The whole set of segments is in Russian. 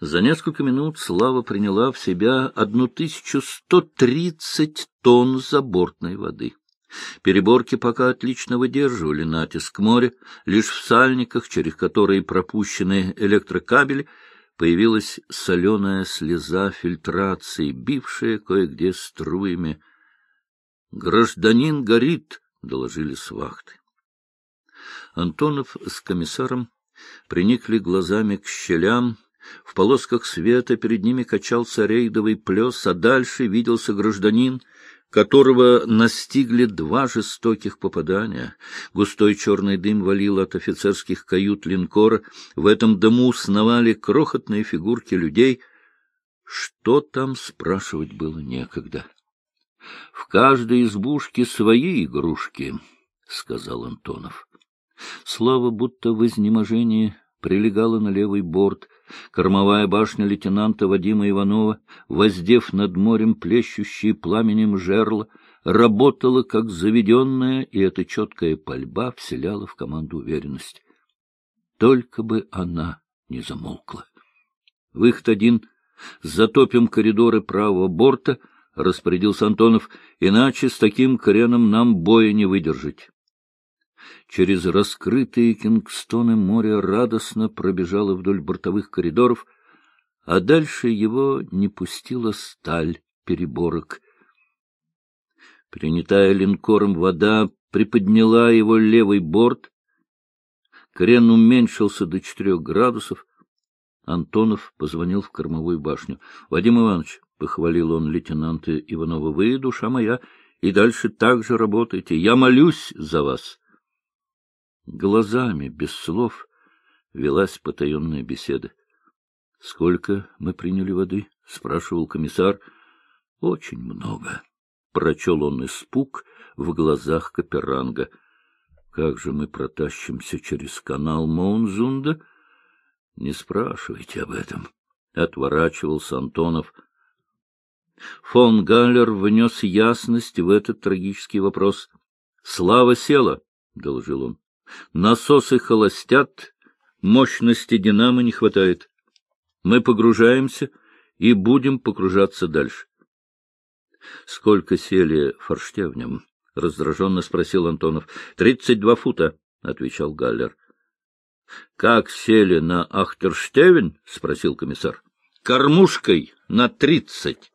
За несколько минут Слава приняла в себя 1130 тонн забортной воды. Переборки пока отлично выдерживали натиск моря, лишь в сальниках, через которые пропущены электрокабели, появилась соленая слеза фильтрации, бившая кое-где струями. «Гражданин горит!» — доложили с вахты. Антонов с комиссаром приникли глазами к щелям, в полосках света перед ними качался рейдовый плес, а дальше виделся гражданин, которого настигли два жестоких попадания. Густой черный дым валил от офицерских кают линкора. В этом дому сновали крохотные фигурки людей. Что там спрашивать было некогда. — В каждой избушке свои игрушки, — сказал Антонов. Слава будто в изнеможении прилегала на левый борт. Кормовая башня лейтенанта Вадима Иванова, воздев над морем плещущие пламенем жерла, работала как заведенная, и эта четкая пальба вселяла в команду уверенность. Только бы она не замолкла. Выход один. Затопим коридоры правого борта, — распорядился Антонов, — иначе с таким креном нам боя не выдержать. Через раскрытые кингстоны море радостно пробежало вдоль бортовых коридоров, а дальше его не пустила сталь переборок. Принятая линкором вода приподняла его левый борт. Крен уменьшился до четырех градусов. Антонов позвонил в кормовую башню. — Вадим Иванович, — похвалил он лейтенанта Иванова, — вы, душа моя, и дальше так же работайте. Я молюсь за вас. Глазами, без слов, велась потаенная беседа. — Сколько мы приняли воды? — спрашивал комиссар. — Очень много. Прочел он испуг в глазах Каперанга. — Как же мы протащимся через канал Моунзунда? — Не спрашивайте об этом. Отворачивался Антонов. Фон Галлер внес ясность в этот трагический вопрос. — Слава села, — доложил он. Насосы холостят, мощности динамо не хватает. Мы погружаемся и будем погружаться дальше. — Сколько сели форштевнем? — раздраженно спросил Антонов. — Тридцать два фута, — отвечал Галлер. — Как сели на Ахтерштевен? — спросил комиссар. — Кормушкой на тридцать.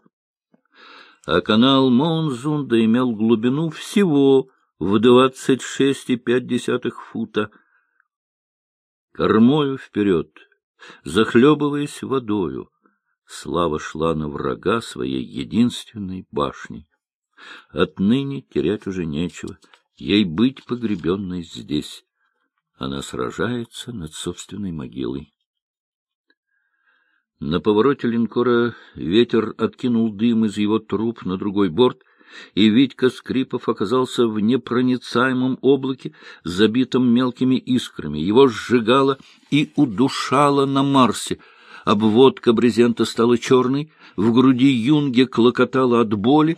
А канал Монзунда имел глубину всего в двадцать шесть и пять десятых фута. Кормою вперед, захлебываясь водою, Слава шла на врага своей единственной башни. Отныне терять уже нечего, ей быть погребенной здесь. Она сражается над собственной могилой. На повороте линкора ветер откинул дым из его труб на другой борт — и Витька Скрипов оказался в непроницаемом облаке, забитом мелкими искрами. Его сжигало и удушало на Марсе. Обводка брезента стала черной, в груди юнге клокотала от боли.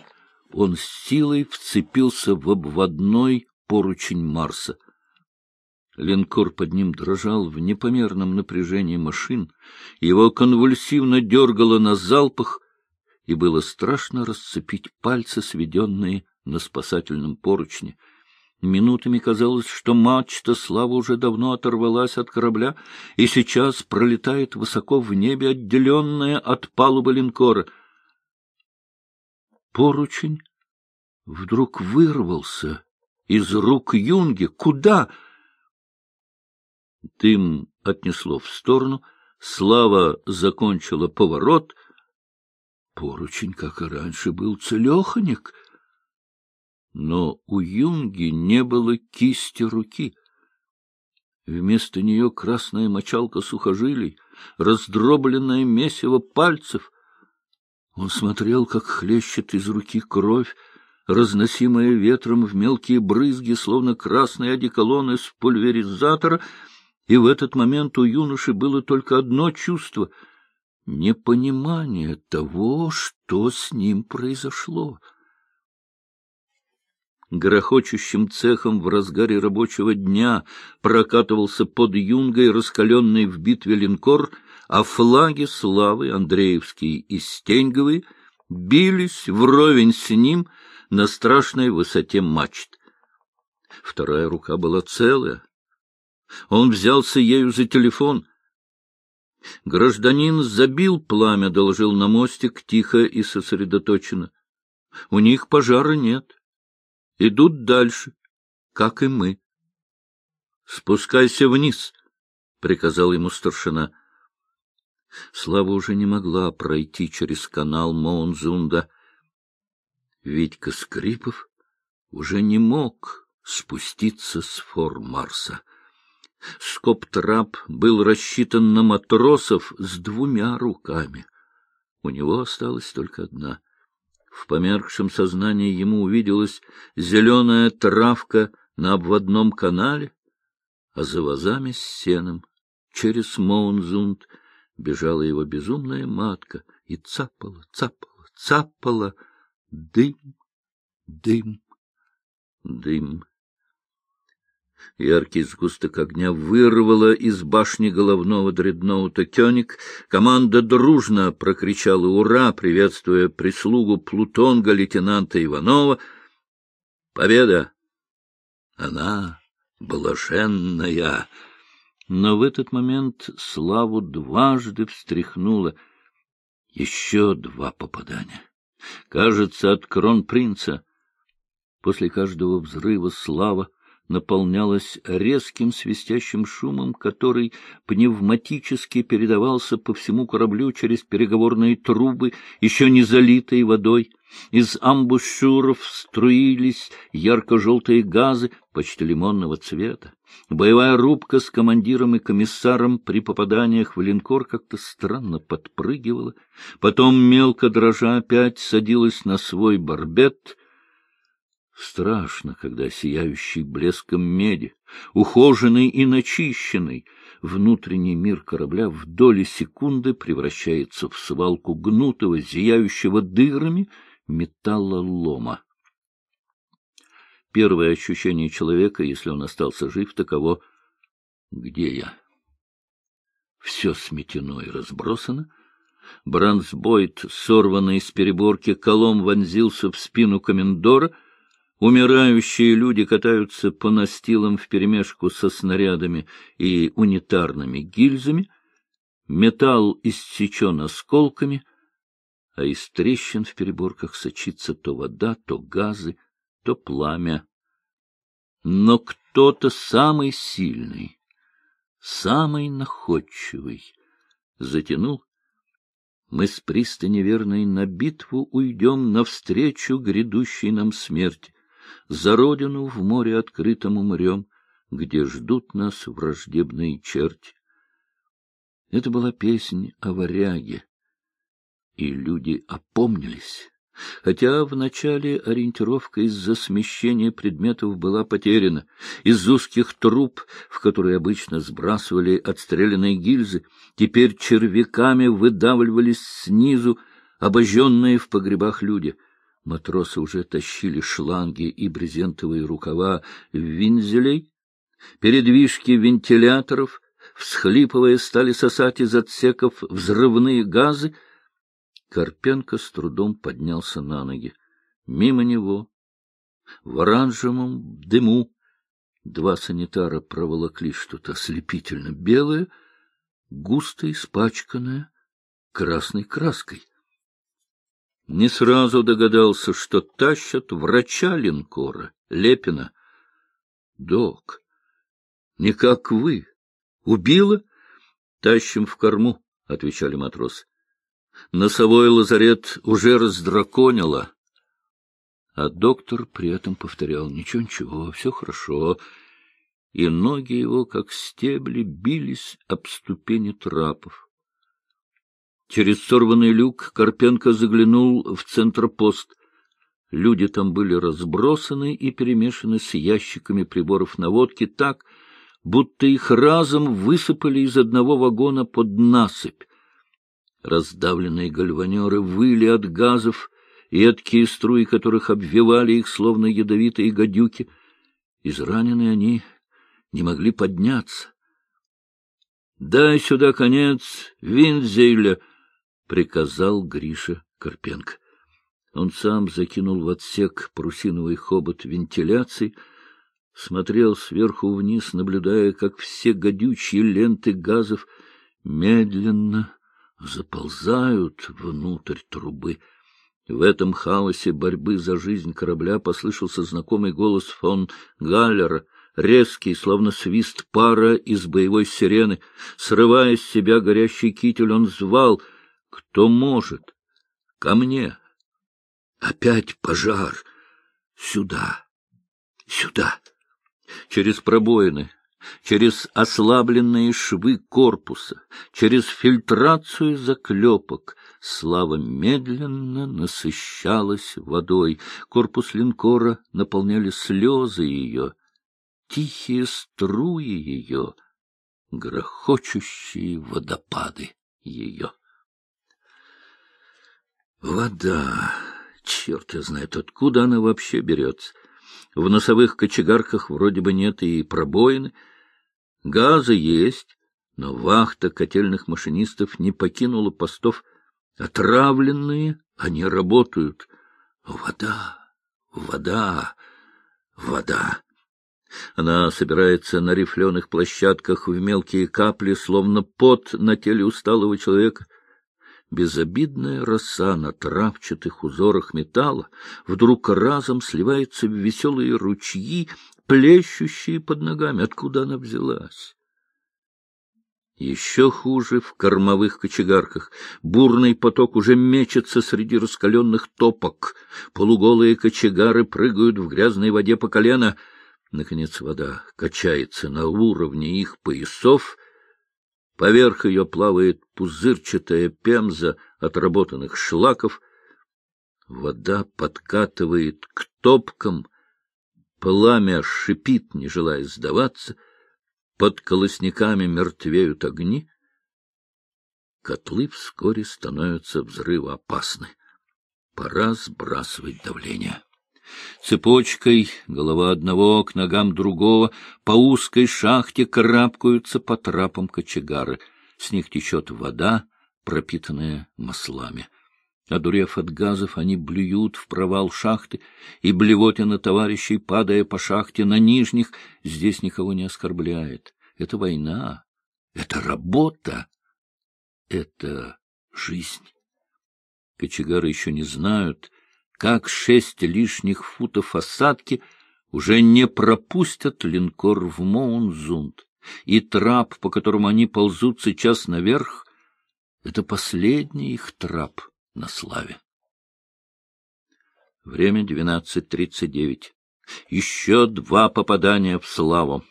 Он с силой вцепился в обводной поручень Марса. Линкор под ним дрожал в непомерном напряжении машин, его конвульсивно дергало на залпах — и было страшно расцепить пальцы, сведенные на спасательном поручне. Минутами казалось, что мачта слава уже давно оторвалась от корабля и сейчас пролетает высоко в небе, отделенная от палубы линкора. Поручень вдруг вырвался из рук Юнги. Куда? Дым отнесло в сторону, слава закончила поворот — Поручень, как и раньше, был целеханик, но у Юнги не было кисти руки. Вместо нее красная мочалка сухожилий, раздробленное месиво пальцев. Он смотрел, как хлещет из руки кровь, разносимая ветром в мелкие брызги, словно красный одеколон из пульверизатора, и в этот момент у юноши было только одно чувство — непонимание того, что с ним произошло. Грохочущим цехом в разгаре рабочего дня прокатывался под юнгой раскаленный в битве линкор, а флаги славы, Андреевские и Стеньговые, бились вровень с ним на страшной высоте мачт. Вторая рука была целая. Он взялся ею за телефон. Гражданин забил пламя, доложил на мостик, тихо и сосредоточенно. У них пожара нет. Идут дальше, как и мы. — Спускайся вниз, — приказал ему старшина. Слава уже не могла пройти через канал Моунзунда. Витька Скрипов уже не мог спуститься с фор Марса. Скоп-трап был рассчитан на матросов с двумя руками. У него осталась только одна. В померкшем сознании ему увиделась зеленая травка на обводном канале, а за вазами с сеном через Моунзунд бежала его безумная матка и цапала, цапала, цапала. Дым, дым, дым. Яркий сгусток огня вырвало из башни головного дредноута Кёник. Команда дружно прокричала «Ура!», приветствуя прислугу Плутонга лейтенанта Иванова. Победа! Она блаженная! Но в этот момент славу дважды встряхнуло. Еще два попадания. Кажется, от кронпринца. После каждого взрыва слава наполнялась резким свистящим шумом, который пневматически передавался по всему кораблю через переговорные трубы, еще не залитые водой. Из амбушюров струились ярко-желтые газы, почти лимонного цвета. Боевая рубка с командиром и комиссаром при попаданиях в линкор как-то странно подпрыгивала. Потом, мелко дрожа, опять садилась на свой барбет — Страшно, когда сияющий блеском меди, ухоженный и начищенный, внутренний мир корабля в доли секунды превращается в свалку гнутого, зияющего дырами металлолома. Первое ощущение человека, если он остался жив, таково «Где я?» Все сметено и разбросано. Бронзбойт, сорванный с переборки, колом вонзился в спину комендора — Умирающие люди катаются по настилам вперемешку со снарядами и унитарными гильзами, металл иссечен осколками, а из трещин в переборках сочится то вода, то газы, то пламя. Но кто-то самый сильный, самый находчивый затянул. Мы с пристани верной на битву уйдем навстречу грядущей нам смерти за родину в море открытом умрем, где ждут нас враждебные черти. Это была песня о варяге, и люди опомнились. Хотя вначале ориентировка из-за смещения предметов была потеряна, из узких труб, в которые обычно сбрасывали отстрелянные гильзы, теперь червяками выдавливались снизу обожженные в погребах люди — Матросы уже тащили шланги и брезентовые рукава винзелей. Передвижки вентиляторов, всхлипывая, стали сосать из отсеков взрывные газы. Карпенко с трудом поднялся на ноги. Мимо него, в оранжевом дыму, два санитара проволокли что-то ослепительно белое, густо испачканное красной краской не сразу догадался, что тащат врача линкора, Лепина. — Док, не как вы. Убила? — Тащим в корму, — отвечали матросы. Носовой лазарет уже раздраконило. А доктор при этом повторял, ничего, ничего, все хорошо, и ноги его, как стебли, бились об ступени трапов. Через сорванный люк Карпенко заглянул в центропост. Люди там были разбросаны и перемешаны с ящиками приборов наводки так, будто их разом высыпали из одного вагона под насыпь. Раздавленные гальванеры выли от газов, едкие струи которых обвивали их, словно ядовитые гадюки. Израненные они не могли подняться. — Дай сюда конец Винзейля, — приказал Гриша Карпенко. Он сам закинул в отсек прусиновый хобот вентиляции, смотрел сверху вниз, наблюдая, как все гадючие ленты газов медленно заползают внутрь трубы. В этом хаосе борьбы за жизнь корабля послышался знакомый голос фон Галлера, резкий, словно свист пара из боевой сирены. Срывая с себя горящий китель, он звал «Кто может? Ко мне!» Опять пожар! Сюда! Сюда! Через пробоины, через ослабленные швы корпуса, через фильтрацию заклепок слава медленно насыщалась водой. Корпус линкора наполняли слезы ее, тихие струи ее, грохочущие водопады ее. Вода, черт я знает, откуда она вообще берется. В носовых кочегарках вроде бы нет и пробоины. Газы есть, но вахта котельных машинистов не покинула постов. Отравленные они работают. Вода, вода, вода. Она собирается на рифленых площадках в мелкие капли, словно пот на теле усталого человека — безобидная роса на травчатых узорах металла вдруг разом сливается в веселые ручьи, плещущие под ногами. Откуда она взялась? Еще хуже в кормовых кочегарках. Бурный поток уже мечется среди раскаленных топок. Полуголые кочегары прыгают в грязной воде по колено. Наконец вода качается на уровне их поясов, Поверх ее плавает пузырчатая пемза отработанных шлаков. Вода подкатывает к топкам, пламя шипит, не желая сдаваться, под колосниками мертвеют огни. Котлы вскоре становятся взрывоопасны. Пора сбрасывать давление. Цепочкой, голова одного к ногам другого, по узкой шахте карабкаются по трапам кочегары. С них течет вода, пропитанная маслами. Одурев от газов, они блюют в провал шахты, и блевотина товарищей, падая по шахте на нижних, здесь никого не оскорбляет. Это война, это работа, это жизнь. Кочегары еще не знают, как шесть лишних футов осадки уже не пропустят линкор в Моунзунд, и трап, по которому они ползут сейчас наверх, — это последний их трап на славе. Время двенадцать тридцать девять. Еще два попадания в славу.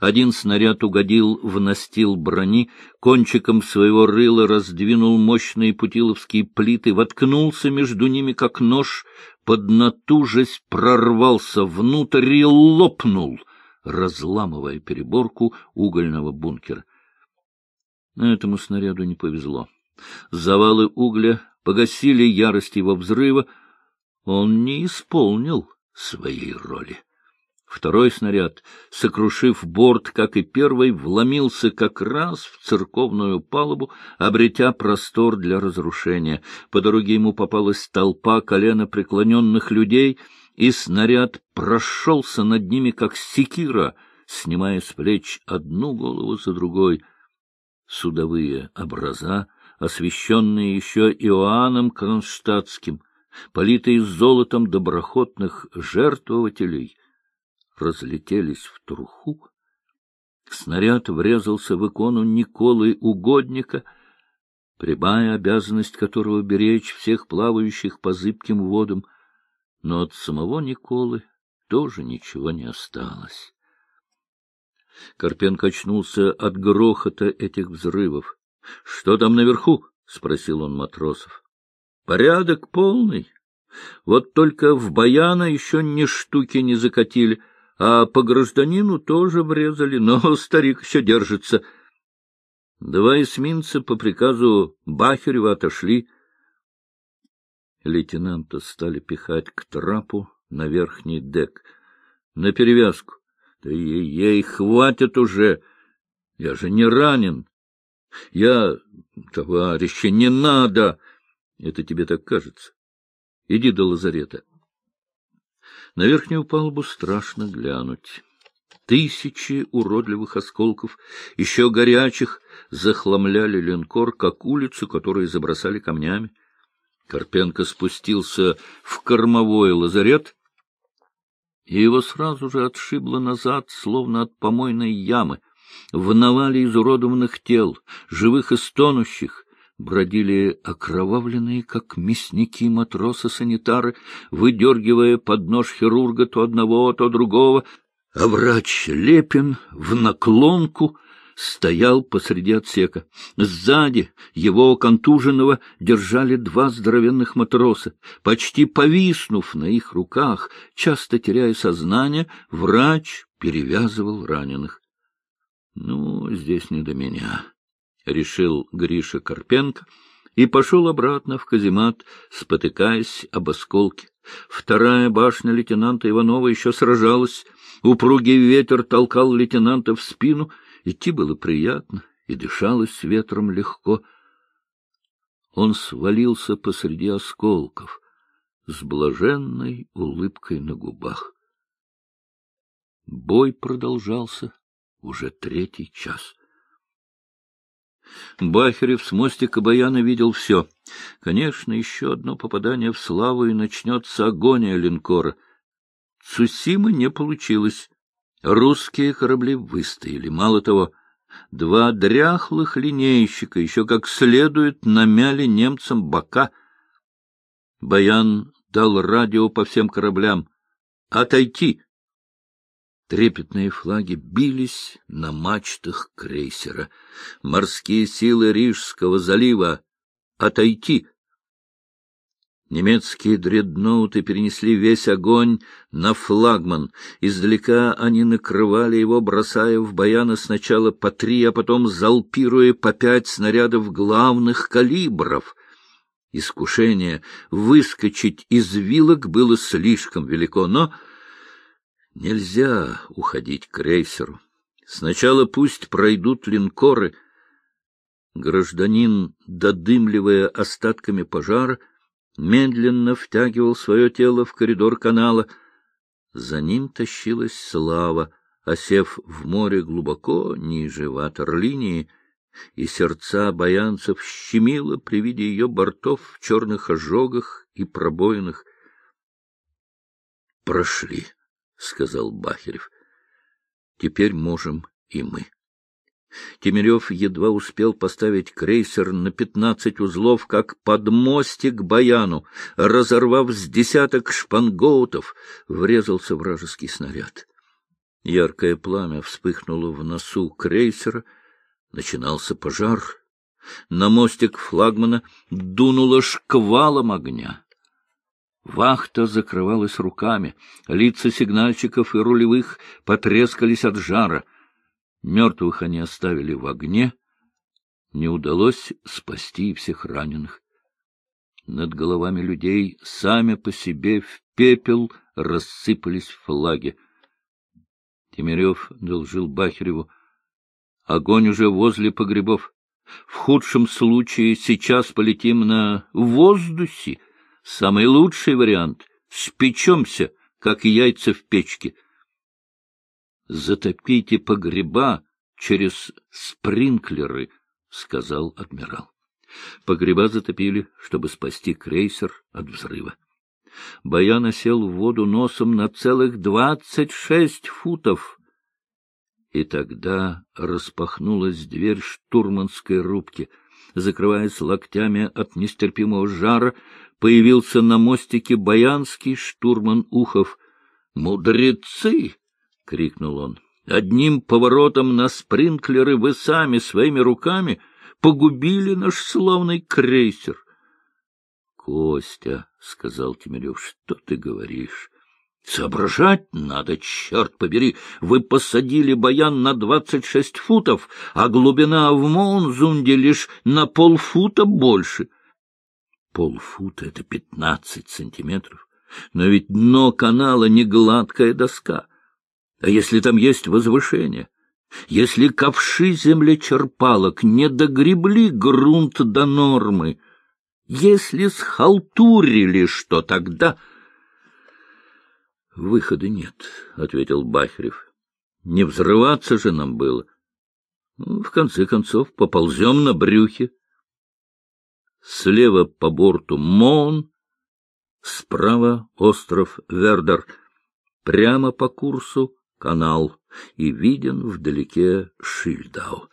Один снаряд угодил в настил брони, кончиком своего рыла раздвинул мощные путиловские плиты, воткнулся между ними, как нож, поднатужась прорвался внутрь и лопнул, разламывая переборку угольного бункера. Этому снаряду не повезло. Завалы угля погасили ярость его взрыва. Он не исполнил своей роли. Второй снаряд, сокрушив борт, как и первый, вломился как раз в церковную палубу, обретя простор для разрушения. По дороге ему попалась толпа колено преклоненных людей, и снаряд прошелся над ними, как секира, снимая с плеч одну голову за другой. Судовые образа, освященные еще Иоанном Кронштадтским, политые золотом доброхотных жертвователей, разлетелись в труху. Снаряд врезался в икону Николы Угодника, прямая обязанность которого беречь всех плавающих по зыбким водам, но от самого Николы тоже ничего не осталось. Карпенко очнулся от грохота этих взрывов. — Что там наверху? — спросил он матросов. — Порядок полный. Вот только в баяна еще ни штуки не закатили — а по гражданину тоже врезали, но старик еще держится. Два эсминца по приказу Бахерева отошли. Лейтенанта стали пихать к трапу на верхний дек. На перевязку. Да ей-ей, хватит уже! Я же не ранен. — Я... Товарищи, не надо! Это тебе так кажется. Иди до лазарета. На верхнюю палубу страшно глянуть. Тысячи уродливых осколков, еще горячих, захламляли линкор, как улицу, которую забросали камнями. Карпенко спустился в кормовой лазарет, и его сразу же отшибло назад, словно от помойной ямы. В навале изуродованных тел, живых и стонущих, бродили окровавленные, как мясники матросы-санитары, выдергивая под нож хирурга то одного, то другого, а врач Лепин в наклонку стоял посреди отсека. Сзади его контуженного держали два здоровенных матроса. Почти повиснув на их руках, часто теряя сознание, врач перевязывал раненых. — Ну, здесь не до меня, — решил Гриша Карпенко и пошел обратно в каземат, спотыкаясь об осколке. Вторая башня лейтенанта Иванова еще сражалась. Упругий ветер толкал лейтенанта в спину. Идти было приятно, и дышалось ветром легко. Он свалился посреди осколков с блаженной улыбкой на губах. Бой продолжался уже третий час. Бахерев с мостика Баяна видел все. Конечно, еще одно попадание в славу, и начнется агония линкора. Цусимы не получилось. Русские корабли выстояли. Мало того, два дряхлых линейщика еще как следует намяли немцам бока. Баян дал радио по всем кораблям. «Отойти!» Трепетные флаги бились на мачтах крейсера. Морские силы Рижского залива отойти. Немецкие дредноуты перенесли весь огонь на флагман. Издалека они накрывали его, бросая в баяны сначала по три, а потом залпируя по пять снарядов главных калибров. Искушение выскочить из вилок было слишком велико, но Нельзя уходить к крейсеру. Сначала пусть пройдут линкоры. Гражданин, додымливая остатками пожара, медленно втягивал свое тело в коридор канала. За ним тащилась слава, осев в море глубоко ниже ватерлинии, и сердца баянцев щемило при виде ее бортов в черных ожогах и пробоинах. Прошли. — сказал Бахерев. — Теперь можем и мы. Темирев едва успел поставить крейсер на пятнадцать узлов, как под мостик баяну, разорвав с десяток шпангоутов, врезался вражеский снаряд. Яркое пламя вспыхнуло в носу крейсера, начинался пожар. На мостик флагмана дунуло шквалом огня. Вахта закрывалась руками, лица сигнальщиков и рулевых потрескались от жара. Мертвых они оставили в огне. Не удалось спасти всех раненых. Над головами людей сами по себе в пепел рассыпались флаги. Темирев должил Бахереву. Огонь уже возле погребов. В худшем случае сейчас полетим на воздухе. Самый лучший вариант — спечемся, как яйца в печке. Затопите погреба через спринклеры, — сказал адмирал. Погреба затопили, чтобы спасти крейсер от взрыва. Баян осел в воду носом на целых двадцать шесть футов. И тогда распахнулась дверь штурманской рубки. Закрываясь локтями от нестерпимого жара, появился на мостике баянский штурман Ухов. «Мудрецы!» — крикнул он. «Одним поворотом на спринклеры вы сами своими руками погубили наш славный крейсер». «Костя», — сказал Тимирев, — «что ты говоришь?» Соображать надо, черт побери. Вы посадили баян на двадцать шесть футов, а глубина в Монзунде лишь на полфута больше. Полфута — это пятнадцать сантиметров. Но ведь дно канала не гладкая доска. А если там есть возвышение? если ковши землечерпалок не догребли грунт до нормы, если схалтурили, что тогда... — Выхода нет, — ответил Бахарев. — Не взрываться же нам было. Ну, в конце концов, поползем на брюхе. Слева по борту Мон, справа остров Вердер, прямо по курсу канал, и виден вдалеке Шильдау.